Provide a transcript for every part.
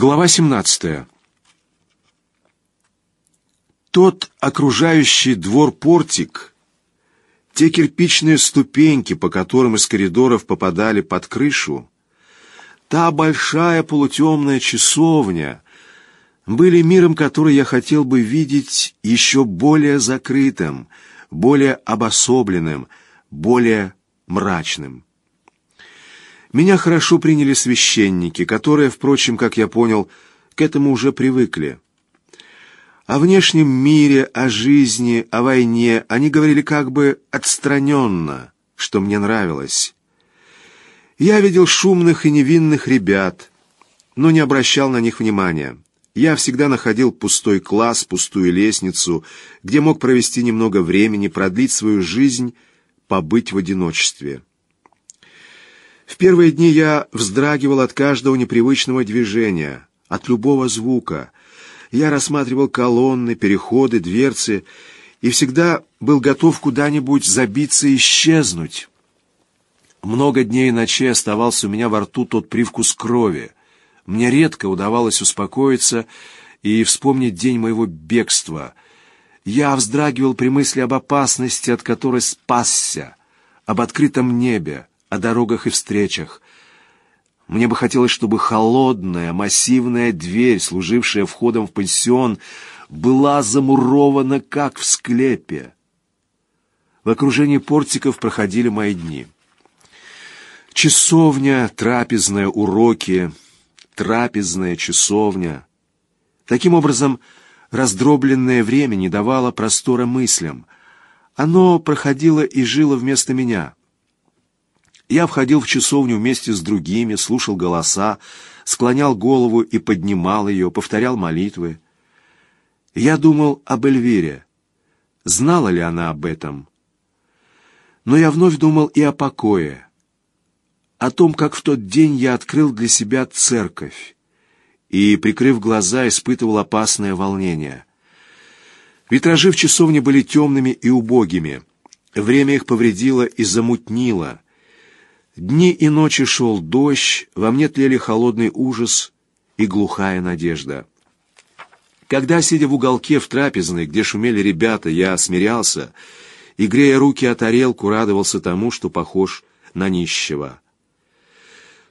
Глава 17. Тот окружающий двор-портик, те кирпичные ступеньки, по которым из коридоров попадали под крышу, та большая полутемная часовня были миром, который я хотел бы видеть еще более закрытым, более обособленным, более мрачным. Меня хорошо приняли священники, которые, впрочем, как я понял, к этому уже привыкли. О внешнем мире, о жизни, о войне они говорили как бы отстраненно, что мне нравилось. Я видел шумных и невинных ребят, но не обращал на них внимания. Я всегда находил пустой класс, пустую лестницу, где мог провести немного времени, продлить свою жизнь, побыть в одиночестве. В первые дни я вздрагивал от каждого непривычного движения, от любого звука. Я рассматривал колонны, переходы, дверцы и всегда был готов куда-нибудь забиться и исчезнуть. Много дней и ночей оставался у меня во рту тот привкус крови. Мне редко удавалось успокоиться и вспомнить день моего бегства. Я вздрагивал при мысли об опасности, от которой спасся, об открытом небе, о дорогах и встречах. Мне бы хотелось, чтобы холодная, массивная дверь, служившая входом в пансион, была замурована, как в склепе. В окружении портиков проходили мои дни. Часовня, трапезная, уроки, трапезная, часовня. Таким образом, раздробленное время не давало простора мыслям. Оно проходило и жило вместо меня — я входил в часовню вместе с другими, слушал голоса, склонял голову и поднимал ее, повторял молитвы. Я думал об Эльвире. Знала ли она об этом? Но я вновь думал и о покое, о том, как в тот день я открыл для себя церковь и, прикрыв глаза, испытывал опасное волнение. Витражи в часовне были темными и убогими. Время их повредило и замутнило — Дни и ночи шел дождь, во мне тлели холодный ужас и глухая надежда. Когда, сидя в уголке в трапезной, где шумели ребята, я смирялся и, грея руки о тарелку, радовался тому, что похож на нищего.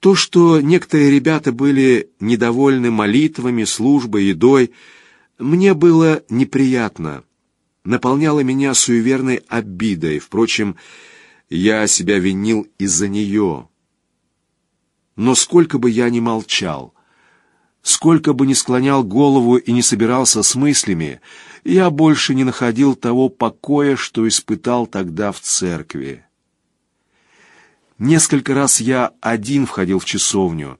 То, что некоторые ребята были недовольны молитвами, службой, едой, мне было неприятно, наполняло меня суеверной обидой. Впрочем, я себя винил из-за нее. Но сколько бы я ни молчал, сколько бы ни склонял голову и не собирался с мыслями, я больше не находил того покоя, что испытал тогда в церкви. Несколько раз я один входил в часовню.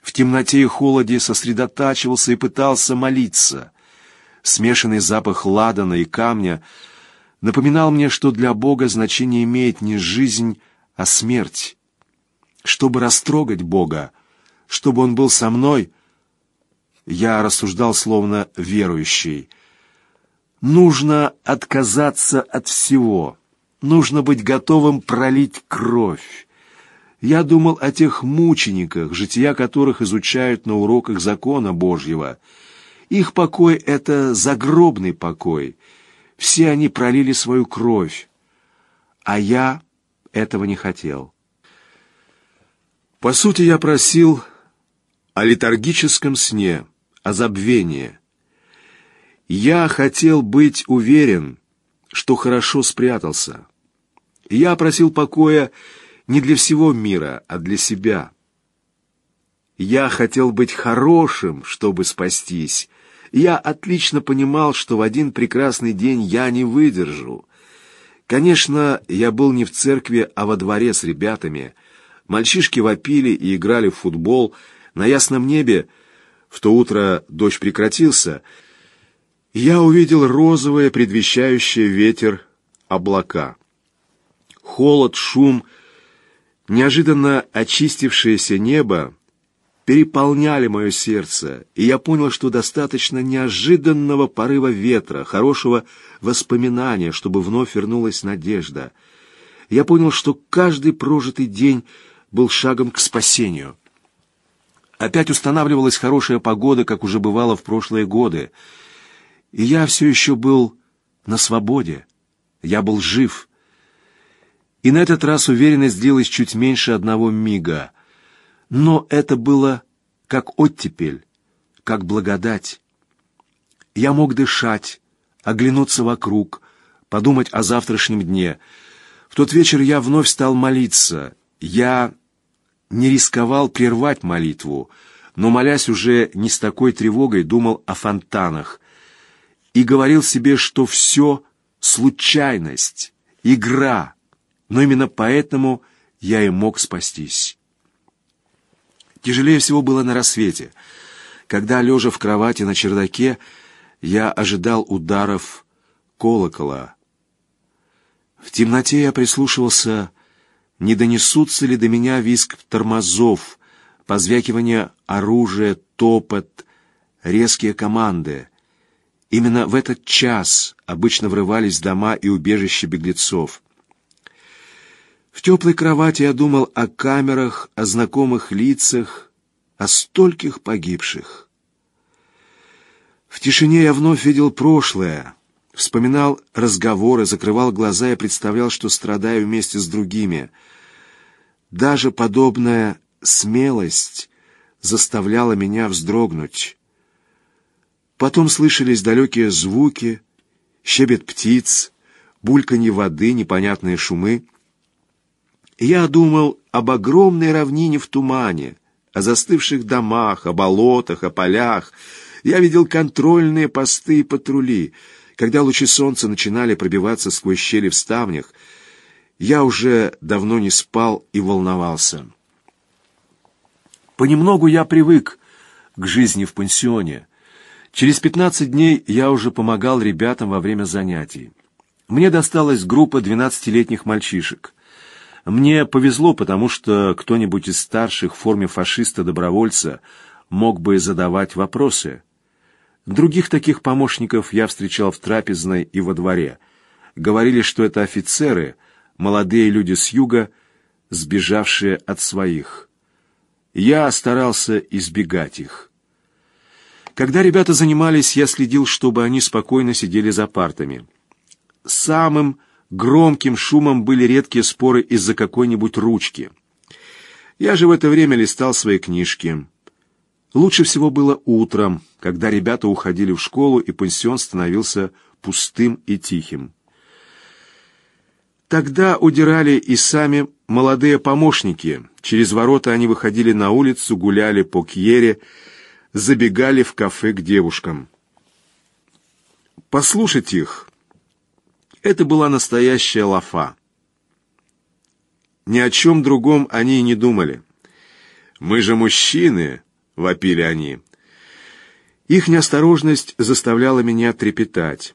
В темноте и холоде сосредотачивался и пытался молиться. Смешанный запах ладана и камня — напоминал мне, что для Бога значение имеет не жизнь, а смерть. Чтобы растрогать Бога, чтобы Он был со мной, я рассуждал словно верующий. Нужно отказаться от всего. Нужно быть готовым пролить кровь. Я думал о тех мучениках, жития которых изучают на уроках закона Божьего. Их покой — это загробный покой — все они пролили свою кровь, а я этого не хотел. По сути, я просил о летаргическом сне, о забвении. Я хотел быть уверен, что хорошо спрятался. Я просил покоя не для всего мира, а для себя. Я хотел быть хорошим, чтобы спастись, я отлично понимал, что в один прекрасный день я не выдержу. Конечно, я был не в церкви, а во дворе с ребятами. Мальчишки вопили и играли в футбол. На ясном небе в то утро дождь прекратился. Я увидел розовое, предвещающее ветер, облака. Холод, шум, неожиданно очистившееся небо переполняли мое сердце, и я понял, что достаточно неожиданного порыва ветра, хорошего воспоминания, чтобы вновь вернулась надежда. Я понял, что каждый прожитый день был шагом к спасению. Опять устанавливалась хорошая погода, как уже бывало в прошлые годы. И я все еще был на свободе. Я был жив. И на этот раз уверенность длилась чуть меньше одного мига. Но это было как оттепель, как благодать. Я мог дышать, оглянуться вокруг, подумать о завтрашнем дне. В тот вечер я вновь стал молиться. Я не рисковал прервать молитву, но, молясь уже не с такой тревогой, думал о фонтанах и говорил себе, что все — случайность, игра, но именно поэтому я и мог спастись. Тяжелее всего было на рассвете, когда, лежа в кровати на чердаке, я ожидал ударов колокола. В темноте я прислушивался не донесутся ли до меня визг тормозов, позвякивание оружия, топот, резкие команды. Именно в этот час обычно врывались дома и убежища беглецов. В теплой кровати я думал о камерах, о знакомых лицах, о стольких погибших. В тишине я вновь видел прошлое, вспоминал разговоры, закрывал глаза и представлял, что страдаю вместе с другими — даже подобная смелость заставляла меня вздрогнуть. Потом слышались далекие звуки, щебет птиц, бульканье воды, непонятные шумы. Я думал об огромной равнине в тумане, о застывших домах, о болотах, о полях. Я видел контрольные посты и патрули. Когда лучи солнца начинали пробиваться сквозь щели в ставнях, я уже давно не спал и волновался. Понемногу я привык к жизни в пансионе. Через 15 дней я уже помогал ребятам во время занятий. Мне досталась группа 12-летних мальчишек. Мне повезло, потому что кто-нибудь из старших в форме фашиста-добровольца мог бы задавать вопросы. Других таких помощников я встречал в трапезной и во дворе. Говорили, что это офицеры — молодые люди с юга, сбежавшие от своих. Я старался избегать их. Когда ребята занимались, я следил, чтобы они спокойно сидели за партами. Самым громким шумом были редкие споры из-за какой-нибудь ручки. Я же в это время листал свои книжки. Лучше всего было утром, когда ребята уходили в школу, и пансион становился пустым и тихим. Тогда удирали и сами молодые помощники. Через ворота они выходили на улицу, гуляли по Кьере, забегали в кафе к девушкам. Послушать их — это была настоящая лафа. Ни о чем другом они и не думали. «Мы же мужчины!» — вопили они. Их неосторожность заставляла меня трепетать.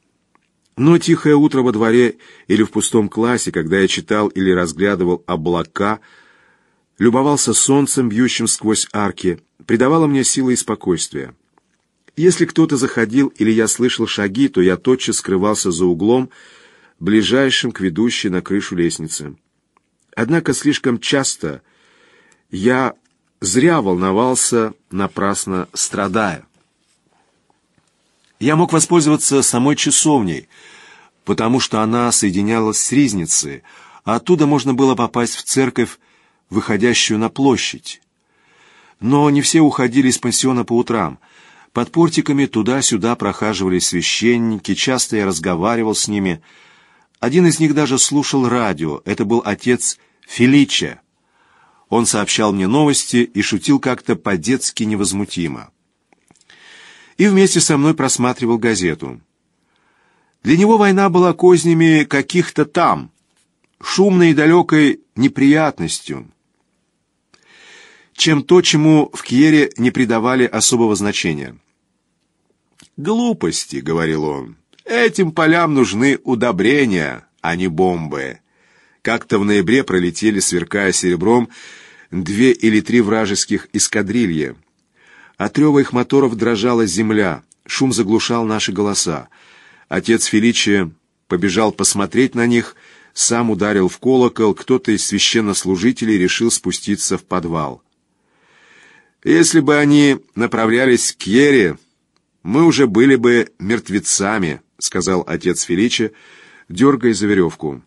Но тихое утро во дворе или в пустом классе, когда я читал или разглядывал облака, любовался солнцем, бьющим сквозь арки, придавало мне силы и спокойствие. Если кто-то заходил или я слышал шаги, то я тотчас скрывался за углом, ближайшим к ведущей на крышу лестницы. Однако слишком часто я зря волновался, напрасно страдая. Я мог воспользоваться самой часовней, потому что она соединялась с Ризницей, а оттуда можно было попасть в церковь, выходящую на площадь. Но не все уходили из пансиона по утрам. Под портиками туда-сюда прохаживались священники, часто я разговаривал с ними. Один из них даже слушал радио, это был отец Фелича. Он сообщал мне новости и шутил как-то по-детски невозмутимо и вместе со мной просматривал газету. Для него война была кознями каких-то там, шумной и далекой неприятностью, чем то, чему в Кьере не придавали особого значения. «Глупости», — говорил он, — «этим полям нужны удобрения, а не бомбы». Как-то в ноябре пролетели, сверкая серебром, две или три вражеских эскадрильи. От рева их моторов дрожала земля, шум заглушал наши голоса. Отец Феличия побежал посмотреть на них, сам ударил в колокол, кто-то из священнослужителей решил спуститься в подвал. Если бы они направлялись к Ере, мы уже были бы мертвецами, сказал отец Фелича, дергая за веревку.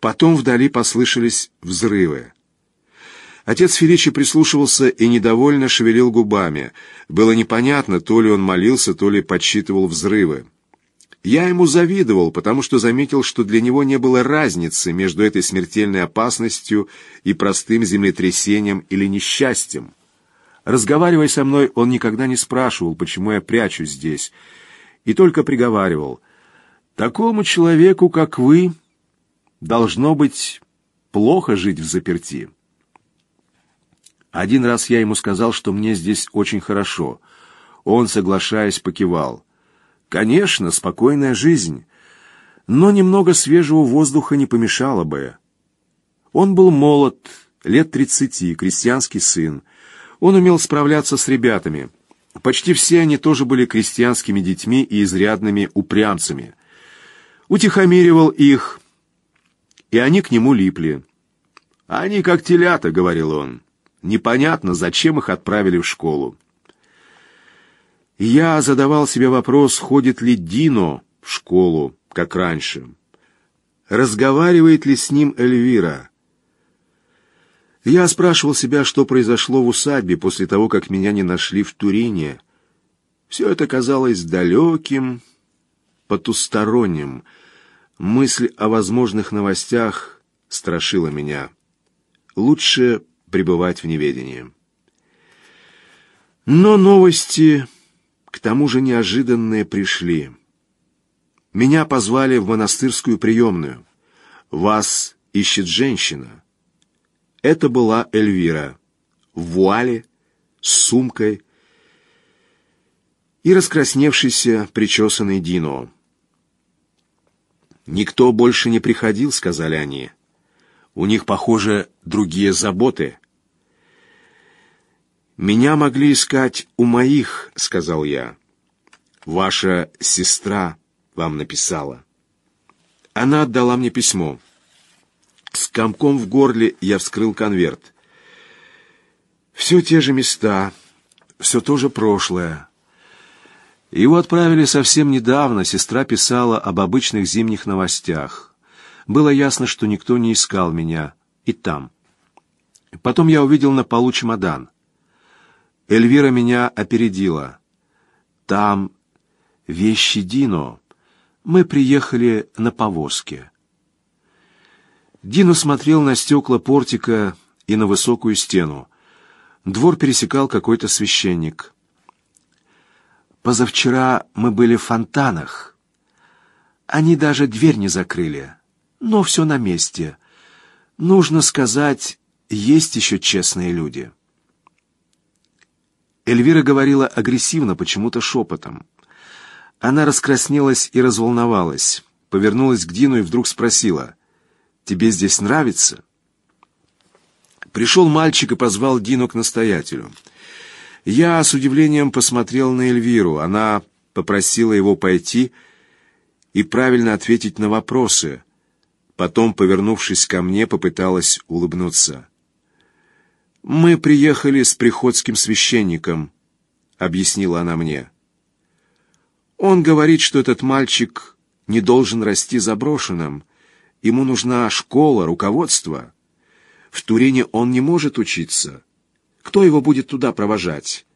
Потом вдали послышались взрывы. Отец Феличи прислушивался и недовольно шевелил губами. Было непонятно, то ли он молился, то ли подсчитывал взрывы. Я ему завидовал, потому что заметил, что для него не было разницы между этой смертельной опасностью и простым землетрясением или несчастьем. Разговаривая со мной, он никогда не спрашивал, почему я прячусь здесь, и только приговаривал, «Такому человеку, как вы, должно быть плохо жить в заперти». Один раз я ему сказал, что мне здесь очень хорошо. Он, соглашаясь, покивал. Конечно, спокойная жизнь, но немного свежего воздуха не помешало бы. Он был молод, лет тридцати, крестьянский сын. Он умел справляться с ребятами. Почти все они тоже были крестьянскими детьми и изрядными упрямцами. Утихомиривал их, и они к нему липли. «Они как телята», — говорил он. «Непонятно, зачем их отправили в школу». Я задавал себе вопрос, ходит ли Дино в школу, как раньше. Разговаривает ли с ним Эльвира? Я спрашивал себя, что произошло в усадьбе после того, как меня не нашли в Турине. Все это казалось далеким, потусторонним. Мысль о возможных новостях страшила меня. Лучше пребывать в неведении. Но новости к тому же неожиданные пришли. Меня позвали в монастырскую приемную. Вас ищет женщина. Это была Эльвира. В вуале, с сумкой и раскрасневшийся, причесанный Дино. «Никто больше не приходил», — сказали они. «У них, похоже, другие заботы». «Меня могли искать у моих», — сказал я. «Ваша сестра вам написала». Она отдала мне письмо. С комком в горле я вскрыл конверт. Все те же места, все то же прошлое. Его отправили совсем недавно, сестра писала об обычных зимних новостях. Было ясно, что никто не искал меня и там. Потом я увидел на полу чемодан. Эльвира меня опередила. Там вещи Дино. Мы приехали на повозке. Дино смотрел на стекла портика и на высокую стену. Двор пересекал какой-то священник. Позавчера мы были в фонтанах. Они даже дверь не закрыли. Но все на месте. Нужно сказать, есть еще честные люди. Эльвира говорила агрессивно, почему-то шепотом. Она раскраснелась и разволновалась, повернулась к Дину и вдруг спросила, «Тебе здесь нравится?» Пришел мальчик и позвал Дину к настоятелю. Я с удивлением посмотрел на Эльвиру. Она попросила его пойти и правильно ответить на вопросы. Потом, повернувшись ко мне, попыталась улыбнуться. «Мы приехали с приходским священником», — объяснила она мне. «Он говорит, что этот мальчик не должен расти заброшенным. Ему нужна школа, руководство. В Турине он не может учиться. Кто его будет туда провожать?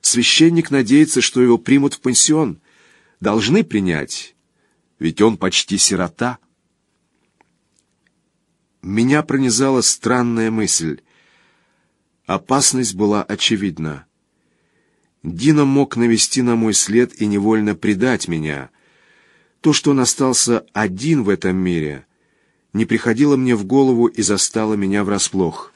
Священник надеется, что его примут в пансион. Должны принять, ведь он почти сирота». Меня пронизала странная мысль — Опасность была очевидна. Дина мог навести на мой след и невольно предать меня. То, что он остался один в этом мире, не приходило мне в голову и застало меня врасплох.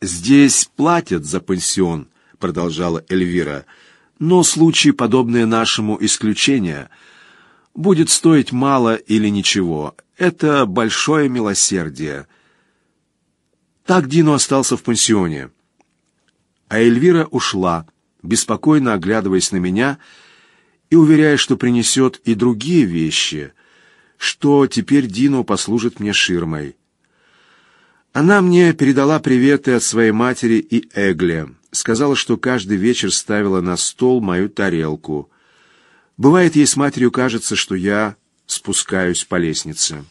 «Здесь платят за пансион», — продолжала Эльвира, «но случай, подобный нашему исключения, будет стоить мало или ничего. Это большое милосердие». Так Дино остался в пансионе. А Эльвира ушла, беспокойно оглядываясь на меня и уверяя, что принесет и другие вещи, что теперь Дино послужит мне ширмой. Она мне передала приветы от своей матери и Эгле. Сказала, что каждый вечер ставила на стол мою тарелку. Бывает, ей с матерью кажется, что я спускаюсь по лестнице.